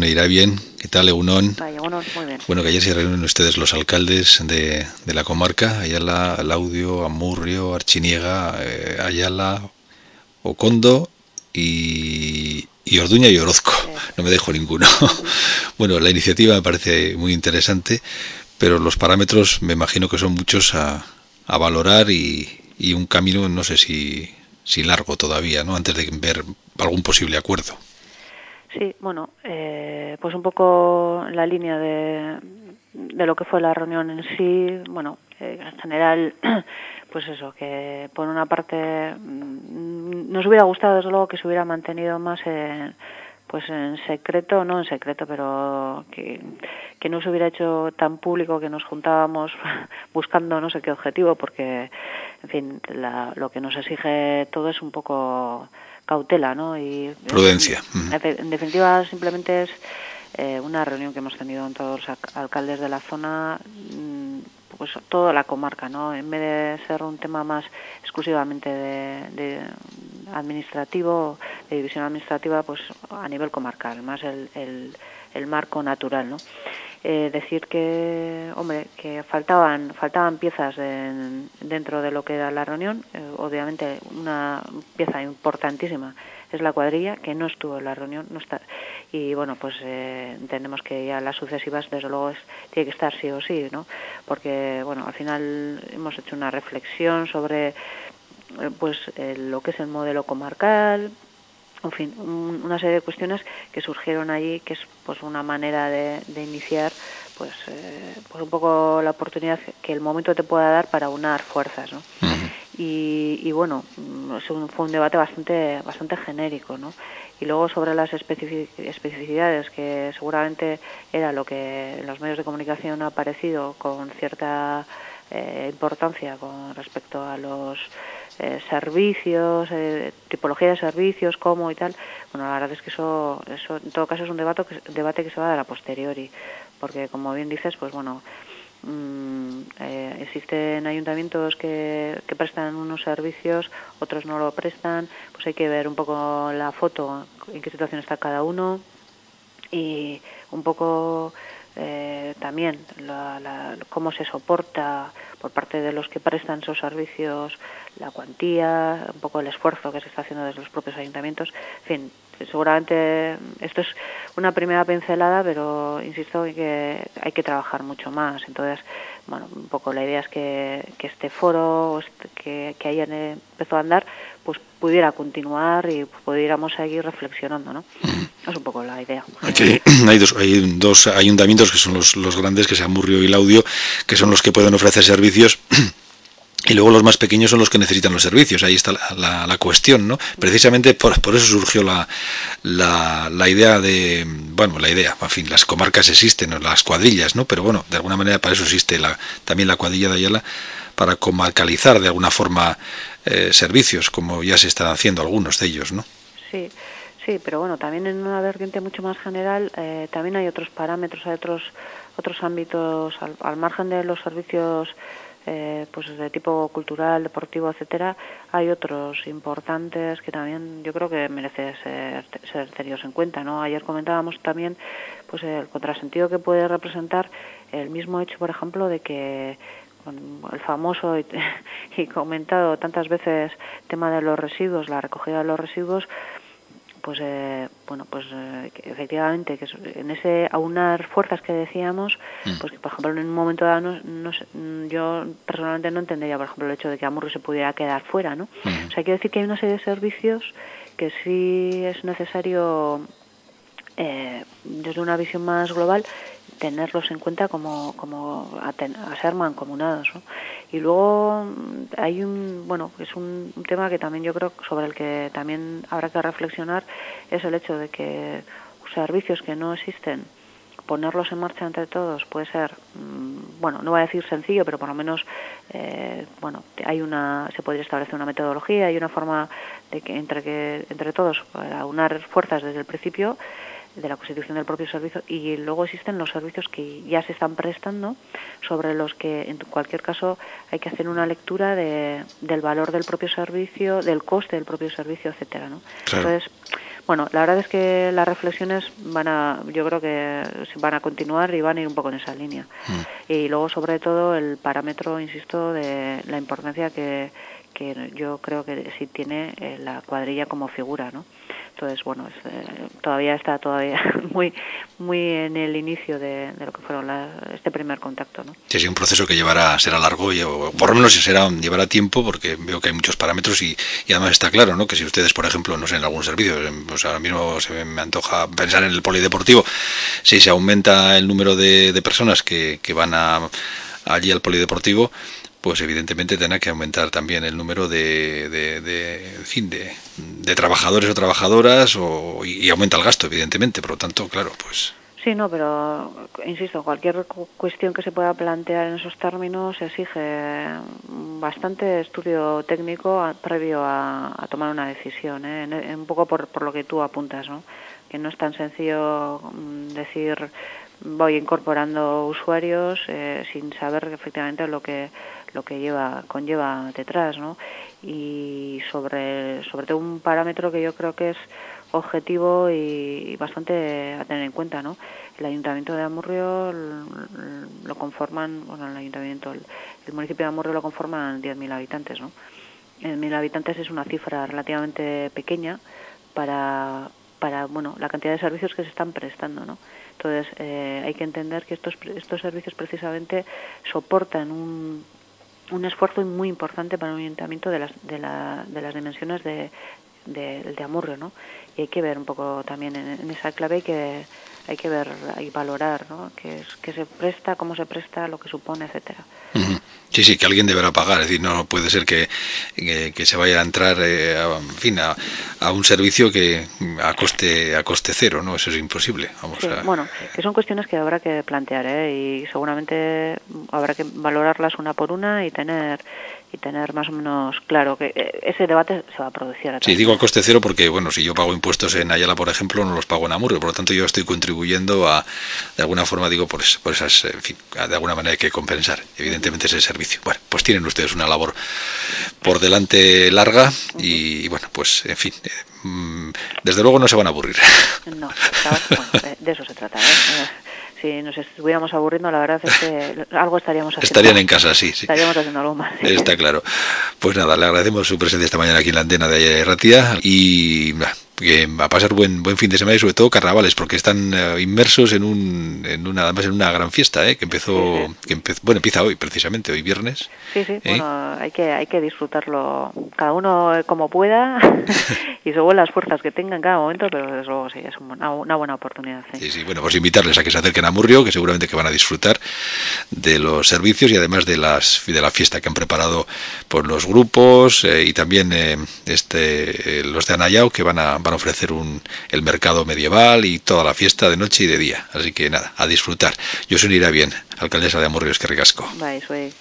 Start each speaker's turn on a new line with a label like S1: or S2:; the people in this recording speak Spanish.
S1: Me irá bien. ¿Qué tal,
S2: muy bien.
S1: Bueno, que ayer se reúnen ustedes los alcaldes de, de la comarca, Ayala, Laudio, Amurrio, Archiniega, eh, Ayala, Ocondo y, y Orduña y Orozco. No me dejo ninguno. bueno, la iniciativa me parece muy interesante, pero los parámetros me imagino que son muchos a, a valorar y, y un camino, no sé si, si largo todavía, ¿no? Antes de ver algún posible acuerdo.
S2: Sí, bueno, eh, pues un poco la línea de, de lo que fue la reunión en sí, bueno, eh, en general, pues eso, que por una parte mm, nos hubiera gustado desde luego que se hubiera mantenido más en, pues en secreto, no en secreto, pero que, que no se hubiera hecho tan público que nos juntábamos buscando no sé qué objetivo, porque, en fin, la, lo que nos exige todo es un poco cautela, ¿no? Y
S1: Prudencia.
S2: En, definitiva, simplemente es eh, una reunión que hemos tenido con todos los alcaldes de la zona, mm, pues toda la comarca, ¿no? En vez de ser un tema más exclusivamente de, de administrativo, de división administrativa, pues a nivel comarcal, más el, el, el marco natural, ¿no? Eh, decir que, hombre, que faltaban faltaban piezas en, dentro de lo que era la reunión. Eh, obviamente, una pieza importantísima es la cuadrilla, que no estuvo en la reunión. no está Y bueno, pues eh, entendemos que ya las sucesivas, desde luego, es, tiene que estar sí o sí, ¿no? Porque, bueno, al final hemos hecho una reflexión sobre pues lo que es el modelo comarcal, en fin, un, una serie de cuestiones que surgieron allí, que es pues una manera de, de iniciar pues, eh, pues un poco la oportunidad que el momento te pueda dar para unar fuerzas, ¿no? Uh -huh. y, y, bueno, fue un debate bastante bastante genérico, ¿no? Y luego sobre las especificidades, que seguramente era lo que en los medios de comunicación ha aparecido con cierta eh, importancia con respecto a los eh, servicios, eh, tipología de servicios, cómo y tal. Bueno, la verdad es que eso, eso en todo caso es un debate que, debate que se va a dar a posteriori, porque como bien dices, pues bueno, mmm, existen ayuntamientos que, que prestan unos servicios, otros no lo prestan, pues hay que ver un poco la foto, en qué situación está cada uno y un poco eh, también la, la, cómo se soporta por parte de los que prestan esos servicios la cuantía, un poco el esfuerzo que se está haciendo desde los propios ayuntamientos. En fin, seguramente esto es una primera pincelada, pero insisto en que hay que trabajar mucho más. Entonces, bueno, un poco la idea es que, que este foro que, que ayer empezó a andar, pues pudiera continuar y pudiéramos seguir reflexionando, ¿no? Es un poco la idea.
S1: Aquí hay dos, hay dos ayuntamientos que son los, los grandes, que sean Murrio y Laudio, que son los que pueden ofrecer servicios y luego los más pequeños son los que necesitan los servicios. Ahí está la, la, la cuestión, ¿no? Precisamente por, por eso surgió la, la, la, idea de, bueno, la idea, en fin, las comarcas existen, las cuadrillas, ¿no? Pero bueno, de alguna manera para eso existe también la cuadrilla de Ayala, para comarcalizar de alguna forma eh, servicios, como ya se están haciendo algunos de ellos, ¿no?
S2: Sí. Sí, pero bueno, también en una vertiente mucho más general, eh, también hay otros parámetros, hay otros otros ámbitos al margen de los servicios eh, pues de tipo cultural, deportivo, etcétera, hay otros importantes que también yo creo que merece ser, ser tenidos en cuenta, ¿no? Ayer comentábamos también pues el contrasentido que puede representar el mismo hecho, por ejemplo, de que el famoso y, y comentado tantas veces tema de los residuos, la recogida de los residuos, pues eh, bueno pues eh, que efectivamente que en ese aunar fuerzas que decíamos mm. pues que por ejemplo en un momento dado no, no, yo personalmente no entendería por ejemplo el hecho de que Amurrio se pudiera quedar fuera no mm. o sea que decir que hay una serie de servicios que sí es necesario eh, desde una visión más global tenerlos en cuenta como, como a, ten, a ser mancomunados. Y luego hay un, bueno, es un, tema que también yo creo sobre el que también habrá que reflexionar, es el hecho de que servicios que no existen, ponerlos en marcha entre todos puede ser, bueno, no voy a decir sencillo, pero por lo menos, eh, bueno, hay una, se podría establecer una metodología, hay una forma de que entre que entre todos para unar fuerzas desde el principio de la constitución del propio servicio y luego existen los servicios que ya se están prestando sobre los que en cualquier caso hay que hacer una lectura de, del valor del propio servicio, del coste del propio servicio, etcétera, ¿no? Claro. Entonces, Bueno, la verdad es que las reflexiones van a, yo creo que van a continuar y van a ir un poco en esa línea. Mm. Y luego, sobre todo, el parámetro, insisto, de la importancia que, que yo creo que sí tiene eh, la cuadrilla como figura, ¿no? Entonces, bueno, eh, todavía está todavía muy muy en el inicio de, lo que fueron este primer contacto, ¿no?
S1: Sí, sí, un proceso que llevará, será largo, y, o por lo menos será, llevará tiempo, porque veo que hay muchos parámetros y, además está claro, ¿no? Que si ustedes, por ejemplo, no sé, en algún servicio, pues ahora mismo se me antoja pensar en el polideportivo, si se aumenta el número de, personas que, que van a, allí al polideportivo, pues evidentemente tendrá que aumentar también el número de, de, fin, de, de, trabajadores o trabajadoras o, y, aumenta el gasto, evidentemente. Por lo tanto, claro, pues...
S2: Sí, no, pero insisto, cualquier cuestión que se pueda plantear en esos términos exige bastante estudio técnico previo a, tomar una decisión, ¿eh? un poco por, por lo que tú apuntas, ¿no? que no es tan sencillo mm, decir voy incorporando usuarios eh, sin saber efectivamente lo que lo que lleva conlleva detrás no y sobre sobre todo un parámetro que yo creo que es objetivo y, bastante a tener en cuenta no el ayuntamiento de Amurrio lo conforman bueno el ayuntamiento el, municipio de Amurrio lo conforman 10.000 habitantes no 10.000 habitantes es una cifra relativamente pequeña para para bueno la cantidad de servicios que se están prestando no entonces eh, hay que entender que estos estos servicios precisamente soportan un un esfuerzo muy importante para un ayuntamiento de las, de, la, de las dimensiones de, de, de, Amurrio, ¿no? Y hay que ver un poco también en, esa clave que hay que ver y valorar, ¿no? Que, que se presta, cómo se presta, lo que supone, etcétera.
S1: Sí, sí, que alguien deberá pagar. Es decir, no puede ser que, que, se vaya a entrar, eh, a, en fin, a, a, un servicio que a coste a coste cero, ¿no? Eso es imposible. Vamos
S2: Bueno, que son cuestiones que habrá que plantear, ¿eh? Y seguramente habrá que valorarlas una por una y tener y tener más o menos claro que eh, ese debate se va a producir.
S1: Sí, digo a coste cero porque, bueno, si yo pago impuestos en Ayala, por ejemplo, no los pago en Amurrio, por lo tanto yo estoy contribuyendo a, de alguna forma, digo, por, por esas, en fin, de alguna manera hay que compensar, evidentemente, ese servicio. Bueno, pues tienen ustedes una labor por delante larga y, bueno, pues, en fin, eh, mm, desde luego no se van a aburrir.
S2: No, de eso se trata. ¿eh? si nos estuviéramos aburriendo, la verdad es que algo estaríamos haciendo.
S1: Estarían en casa, sí, sí.
S2: Estaríamos haciendo algo más.
S1: Está claro. Pues nada, le agradecemos su presencia esta mañana aquí en la antena de Ratia y que va a pasar buen buen fin de semana y sobre todo carnavales porque están eh, inmersos en un en una además en una gran fiesta ¿eh? que empezó que bueno empieza hoy precisamente hoy viernes
S2: sí sí ¿eh? bueno hay que hay que disfrutarlo cada uno como pueda y según las fuerzas que tenga en cada momento pero desde luego sí es una, una buena oportunidad
S1: sí. sí. sí bueno pues invitarles a que se acerquen a Murrio que seguramente que van a disfrutar de los servicios y además de las de la fiesta que han preparado por los grupos y también este los de Anayao que van a ofrecer un, el mercado medieval y toda la fiesta de noche y de día. Así que nada, a disfrutar. Yo soy irá bien, alcaldesa de Amurrios, que recasco.
S2: Bye, soy,